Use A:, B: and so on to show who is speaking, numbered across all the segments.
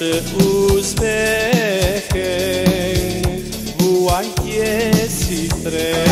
A: nasze uśmiechy, buaj jest i trem.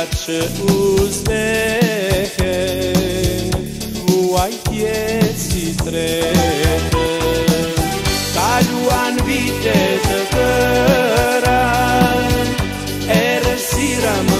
A: jače uzdehe Vuaj pjeci trete Kaluan viteze këran Erësiram